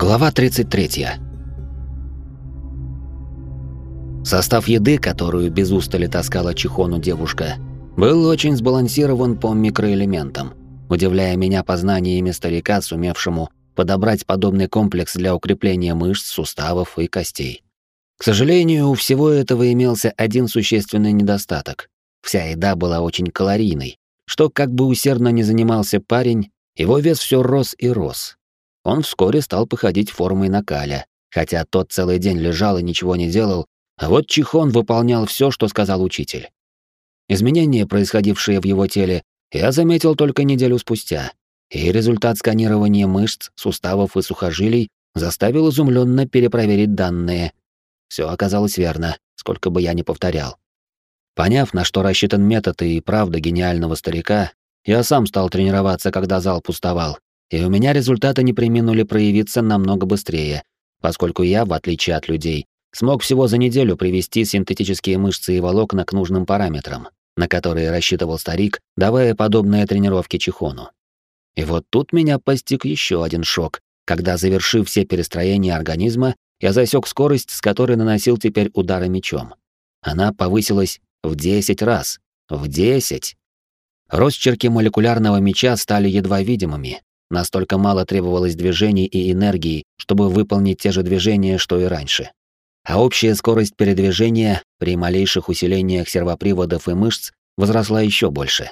Глава 33. Состав еды, которую без устали таскала Чихону девушка, был очень сбалансирован по микроэлементам, удивляя меня познаниями старика, сумевшему подобрать подобный комплекс для укрепления мышц, суставов и костей. К сожалению, у всего этого имелся один существенный недостаток. Вся еда была очень калорийной, что как бы усердно не занимался парень, его вес все рос и рос, он вскоре стал походить формой на Каля, хотя тот целый день лежал и ничего не делал, а вот Чихон выполнял все, что сказал учитель. Изменения, происходившие в его теле, я заметил только неделю спустя, и результат сканирования мышц, суставов и сухожилий заставил изумленно перепроверить данные. Все оказалось верно, сколько бы я ни повторял. Поняв, на что рассчитан метод и правда гениального старика, я сам стал тренироваться, когда зал пустовал, и у меня результаты не преминули проявиться намного быстрее, поскольку я, в отличие от людей, смог всего за неделю привести синтетические мышцы и волокна к нужным параметрам, на которые рассчитывал старик, давая подобные тренировки Чихону. И вот тут меня постиг еще один шок, когда, завершив все перестроения организма, я засек скорость, с которой наносил теперь удары мечом. Она повысилась в 10 раз. В 10! Росчерки молекулярного меча стали едва видимыми, Настолько мало требовалось движений и энергии, чтобы выполнить те же движения, что и раньше. А общая скорость передвижения при малейших усилениях сервоприводов и мышц возросла еще больше.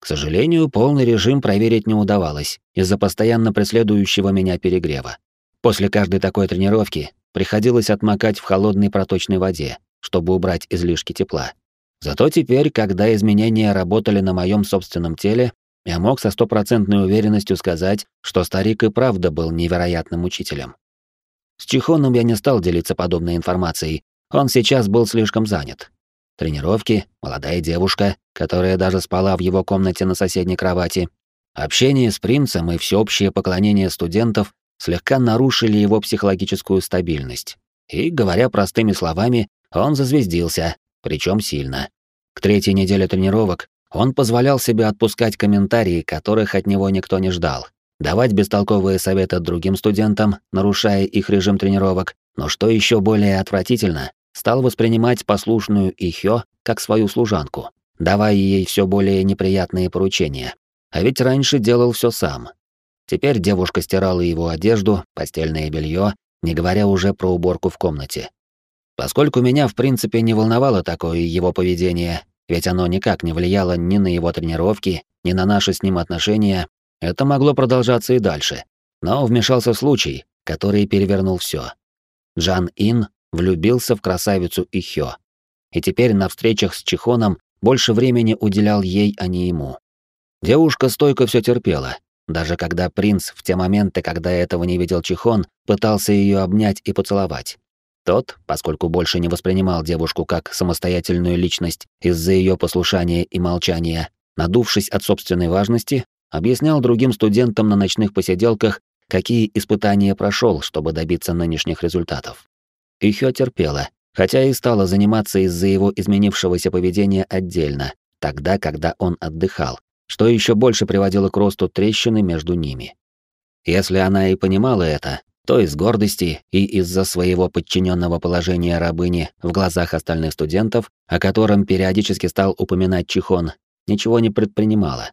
К сожалению, полный режим проверить не удавалось из-за постоянно преследующего меня перегрева. После каждой такой тренировки приходилось отмокать в холодной проточной воде, чтобы убрать излишки тепла. Зато теперь, когда изменения работали на моем собственном теле, я мог со стопроцентной уверенностью сказать, что старик и правда был невероятным учителем. С Чихоном я не стал делиться подобной информацией, он сейчас был слишком занят. Тренировки, молодая девушка, которая даже спала в его комнате на соседней кровати, общение с принцем и всеобщее поклонение студентов слегка нарушили его психологическую стабильность. И, говоря простыми словами, он зазвездился, причем сильно. К третьей неделе тренировок он позволял себе отпускать комментарии, которых от него никто не ждал, давать бестолковые советы другим студентам, нарушая их режим тренировок, но что еще более отвратительно, стал воспринимать послушную Ихё как свою служанку, давая ей все более неприятные поручения. А ведь раньше делал все сам. Теперь девушка стирала его одежду, постельное белье, не говоря уже про уборку в комнате. Поскольку меня в принципе не волновало такое его поведение, ведь оно никак не влияло ни на его тренировки, ни на наши с ним отношения, это могло продолжаться и дальше. Но вмешался случай, который перевернул все. Джан Ин влюбился в красавицу Ихё. И теперь на встречах с Чихоном больше времени уделял ей, а не ему. Девушка стойко все терпела, даже когда принц в те моменты, когда этого не видел Чихон, пытался ее обнять и поцеловать. Тот, поскольку больше не воспринимал девушку как самостоятельную личность из-за ее послушания и молчания, надувшись от собственной важности, объяснял другим студентам на ночных посиделках, какие испытания прошел, чтобы добиться нынешних результатов. Ихё терпела, хотя и стала заниматься из-за его изменившегося поведения отдельно, тогда, когда он отдыхал, что еще больше приводило к росту трещины между ними. Если она и понимала это, то из гордости и из-за своего подчиненного положения рабыни в глазах остальных студентов, о котором периодически стал упоминать Чихон, ничего не предпринимала.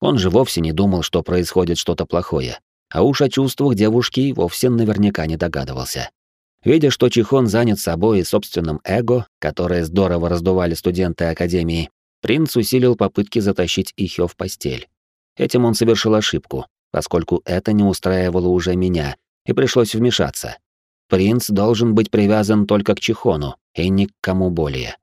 Он же вовсе не думал, что происходит что-то плохое, а уж о чувствах девушки вовсе наверняка не догадывался. Видя, что Чихон занят собой и собственным эго, которое здорово раздували студенты Академии, принц усилил попытки затащить Ихё в постель. Этим он совершил ошибку, поскольку это не устраивало уже меня, и пришлось вмешаться. Принц должен быть привязан только к Чихону и ни к кому более.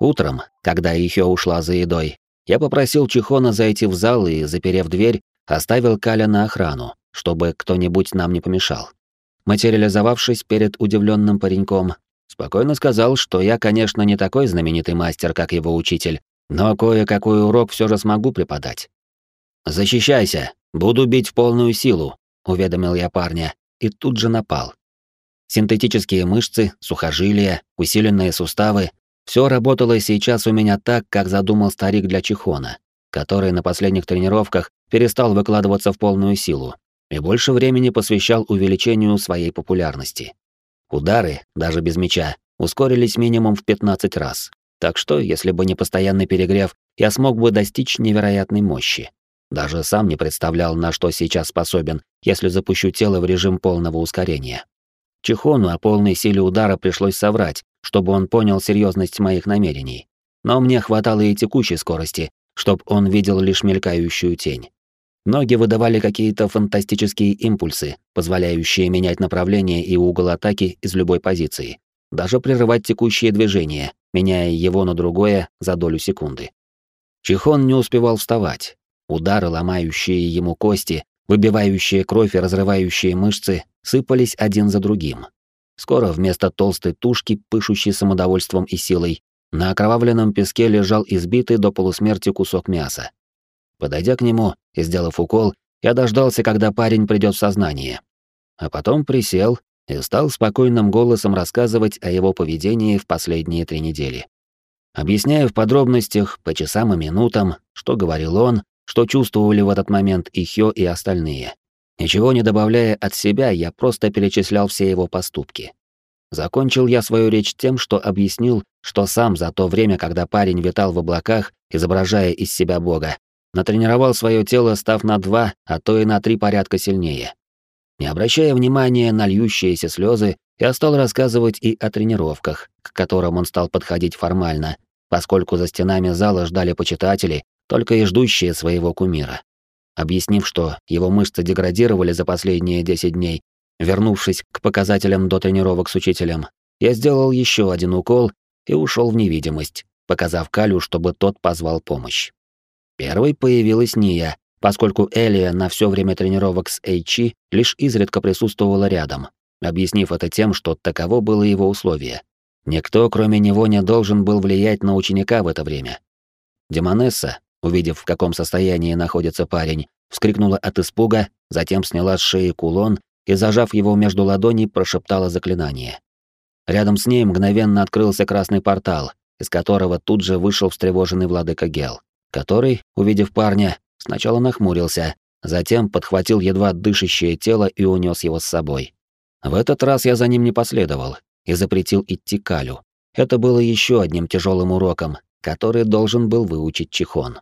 Утром, когда Ихё ушла за едой, я попросил Чихона зайти в зал и, заперев дверь, оставил Каля на охрану, чтобы кто-нибудь нам не помешал. Материализовавшись перед удивленным пареньком, спокойно сказал, что я, конечно, не такой знаменитый мастер, как его учитель, но кое-какой урок все же смогу преподать. «Защищайся, буду бить в полную силу», — уведомил я парня, и тут же напал. Синтетические мышцы, сухожилия, усиленные суставы — все работало сейчас у меня так, как задумал старик для Чихона, который на последних тренировках перестал выкладываться в полную силу, и больше времени посвящал увеличению своей популярности. Удары, даже без меча, ускорились минимум в 15 раз. Так что, если бы не постоянный перегрев, я смог бы достичь невероятной мощи. Даже сам не представлял, на что сейчас способен, если запущу тело в режим полного ускорения. Чихону о полной силе удара пришлось соврать, чтобы он понял серьезность моих намерений. Но мне хватало и текущей скорости, чтобы он видел лишь мелькающую тень. Ноги выдавали какие-то фантастические импульсы, позволяющие менять направление и угол атаки из любой позиции. Даже прерывать текущее движение, меняя его на другое за долю секунды. Чихон не успевал вставать. Удары, ломающие ему кости, выбивающие кровь и разрывающие мышцы, сыпались один за другим. Скоро вместо толстой тушки, пышущей самодовольством и силой, на окровавленном песке лежал избитый до полусмерти кусок мяса. Подойдя к нему и сделав укол, я дождался, когда парень придет в сознание. А потом присел и стал спокойным голосом рассказывать о его поведении в последние три недели. Объясняя в подробностях, по часам и минутам, что говорил он, что чувствовали в этот момент и Хё, и остальные. Ничего не добавляя от себя, я просто перечислял все его поступки. Закончил я свою речь тем, что объяснил, что сам за то время, когда парень витал в облаках, изображая из себя бога, натренировал свое тело, став на два, а то и на три порядка сильнее. Не обращая внимания на льющиеся слезы, я стал рассказывать и о тренировках, к которым он стал подходить формально, поскольку за стенами зала ждали почитатели, только и ждущие своего кумира. Объяснив, что его мышцы деградировали за последние 10 дней, вернувшись к показателям до тренировок с учителем, я сделал еще один укол и ушел в невидимость, показав Калю, чтобы тот позвал помощь. Первой появилась Ния, поскольку Элия на все время тренировок с Эйчи лишь изредка присутствовала рядом, объяснив это тем, что таково было его условие. Никто, кроме него, не должен был влиять на ученика в это время. Демонесса, увидев, в каком состоянии находится парень, вскрикнула от испуга, затем сняла с шеи кулон и, зажав его между ладоней, прошептала заклинание. Рядом с ней мгновенно открылся красный портал, из которого тут же вышел встревоженный владыка Гел, который, увидев парня, сначала нахмурился, затем подхватил едва дышащее тело и унес его с собой. В этот раз я за ним не последовал, и запретил идти Калю. Это было еще одним тяжелым уроком, который должен был выучить Чихон.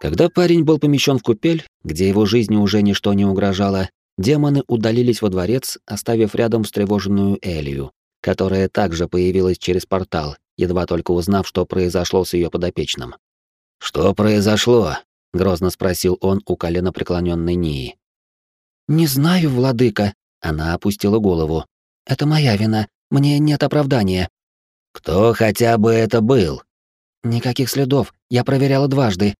Когда парень был помещен в купель, где его жизни уже ничто не угрожало, демоны удалились во дворец, оставив рядом встревоженную Элию, которая также появилась через портал, едва только узнав, что произошло с ее подопечным. «Что произошло?» — грозно спросил он у колена преклоненной Нии. «Не знаю, владыка», она опустила голову. «Это моя вина. Мне нет оправдания». «Кто хотя бы это был?» «Никаких следов. Я проверяла дважды».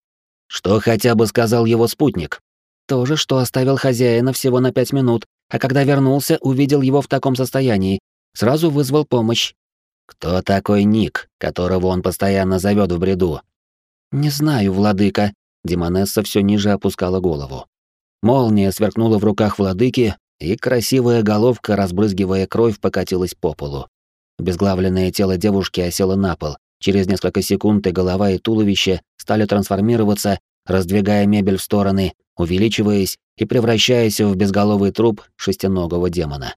«Что хотя бы сказал его спутник?» «То же, что оставил хозяина всего на пять минут, а когда вернулся, увидел его в таком состоянии. Сразу вызвал помощь». «Кто такой Ник, которого он постоянно зовет в бреду?» «Не знаю, владыка». Демонесса все ниже опускала голову. Молния сверкнула в руках владыки, и красивая головка, разбрызгивая кровь, покатилась по полу. Безглавленное тело девушки осело на пол. Через несколько секунд и голова, и туловище стали трансформироваться, раздвигая мебель в стороны, увеличиваясь и превращаясь в безголовый труп шестиногого демона.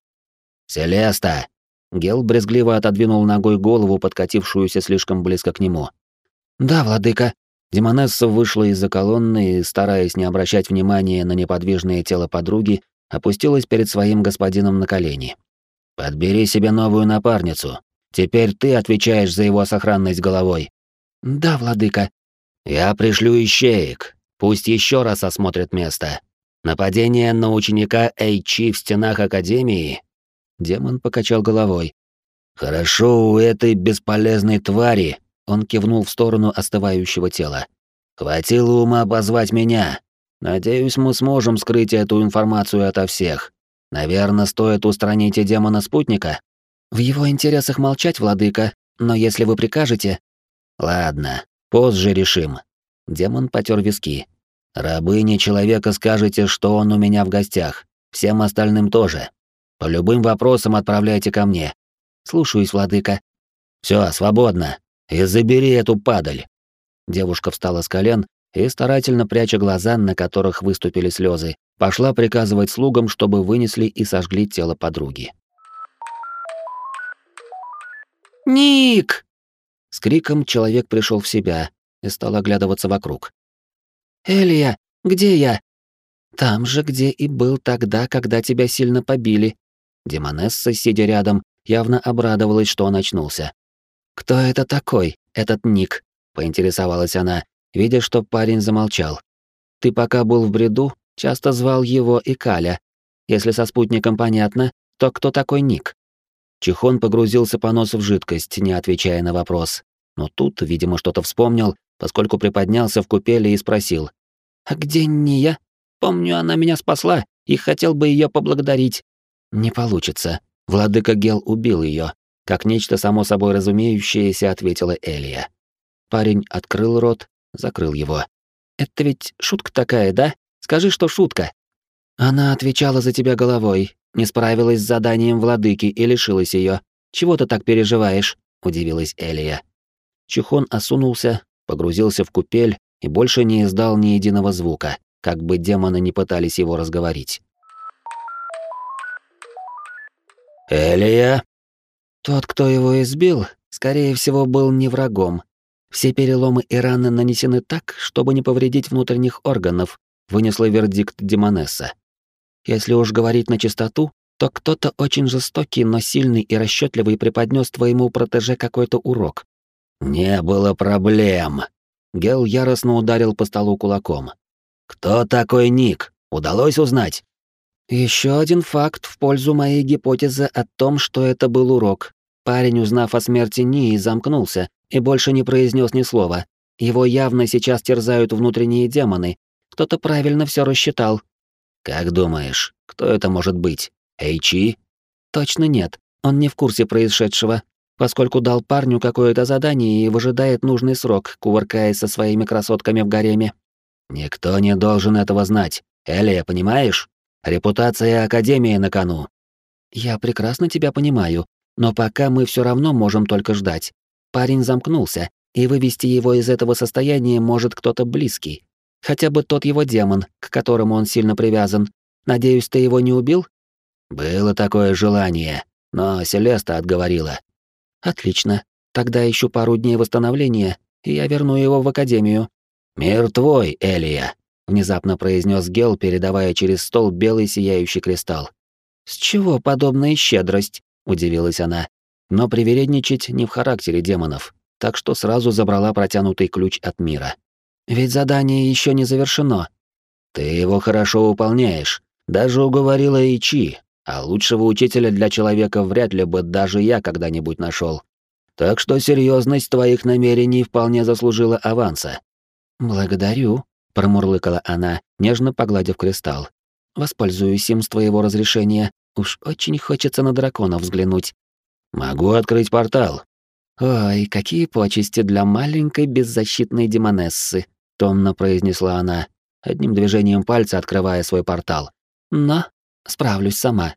«Селеста!» Гел брезгливо отодвинул ногой голову, подкатившуюся слишком близко к нему. «Да, владыка». Демонесса вышла из-за колонны и, стараясь не обращать внимания на неподвижное тело подруги, опустилась перед своим господином на колени. «Подбери себе новую напарницу. Теперь ты отвечаешь за его сохранность головой». «Да, владыка». «Я пришлю ищеек. Пусть еще раз осмотрят место. Нападение на ученика Эйчи в стенах Академии?» Демон покачал головой. «Хорошо у этой бесполезной твари», — он кивнул в сторону остывающего тела. «Хватило ума позвать меня, Надеюсь, мы сможем скрыть эту информацию ото всех. Наверное, стоит устранить и демона-спутника. В его интересах молчать, владыка, но если вы прикажете... Ладно, позже решим. Демон потер виски. Рабыне человека скажете, что он у меня в гостях. Всем остальным тоже. По любым вопросам отправляйте ко мне. Слушаюсь, владыка. Все, свободно. И забери эту падаль. Девушка встала с колен и, старательно пряча глаза, на которых выступили слезы, пошла приказывать слугам, чтобы вынесли и сожгли тело подруги. «Ник!» С криком человек пришел в себя и стал оглядываться вокруг. «Элия, где я?» «Там же, где и был тогда, когда тебя сильно побили». Демонесса, сидя рядом, явно обрадовалась, что он очнулся. «Кто это такой, этот Ник?» — поинтересовалась она, видя, что парень замолчал. «Ты пока был в бреду, часто звал его и Каля. Если со спутником понятно, то кто такой Ник?» Чихон погрузился по носу в жидкость, не отвечая на вопрос. Но тут, видимо, что-то вспомнил, поскольку приподнялся в купели и спросил. «А где Ния? Помню, она меня спасла и хотел бы ее поблагодарить». «Не получится. Владыка Гел убил ее. Как нечто само собой разумеющееся, ответила Элия. Парень открыл рот, закрыл его. «Это ведь шутка такая, да? Скажи, что шутка». Она отвечала за тебя головой, не справилась с заданием владыки и лишилась ее. Чего ты так переживаешь? удивилась Элия. Чухон осунулся, погрузился в купель и больше не издал ни единого звука, как бы демоны не пытались его разговорить. «Элия?» Тот, кто его избил, скорее всего, был не врагом. Все переломы и раны нанесены так, чтобы не повредить внутренних органов, вынесла вердикт Демонесса. Если уж говорить на чистоту, то кто-то очень жестокий, но сильный и расчетливый преподнес твоему протеже какой-то урок. Не было проблем. Гел яростно ударил по столу кулаком. Кто такой Ник? Удалось узнать? Еще один факт в пользу моей гипотезы о том, что это был урок. Парень, узнав о смерти Нии, замкнулся и больше не произнес ни слова. Его явно сейчас терзают внутренние демоны. Кто-то правильно все рассчитал. Как думаешь, кто это может быть? Эйчи? Точно нет. Он не в курсе происшедшего, поскольку дал парню какое-то задание и выжидает нужный срок, кувыркаясь со своими красотками в гареме. Никто не должен этого знать. Элия, понимаешь? Репутация Академии на кону. Я прекрасно тебя понимаю, но пока мы все равно можем только ждать. Парень замкнулся, и вывести его из этого состояния может кто-то близкий. Хотя бы тот его демон, к которому он сильно привязан. Надеюсь, ты его не убил? Было такое желание, но Селеста отговорила. Отлично. Тогда ищу пару дней восстановления, и я верну его в академию. Мир твой, Элия внезапно произнес Гел, передавая через стол белый сияющий кристалл. С чего подобная щедрость? удивилась она, но привередничать не в характере демонов, так что сразу забрала протянутый ключ от мира. Ведь задание еще не завершено. Ты его хорошо выполняешь. Даже уговорила Ичи, а лучшего учителя для человека вряд ли бы даже я когда-нибудь нашел. Так что серьезность твоих намерений вполне заслужила аванса. Благодарю, промурлыкала она, нежно погладив кристалл. Воспользуюсь им с твоего разрешения. Уж очень хочется на дракона взглянуть. Могу открыть портал. Ой, какие почести для маленькой беззащитной демонессы, томно произнесла она, одним движением пальца открывая свой портал. Но справлюсь сама.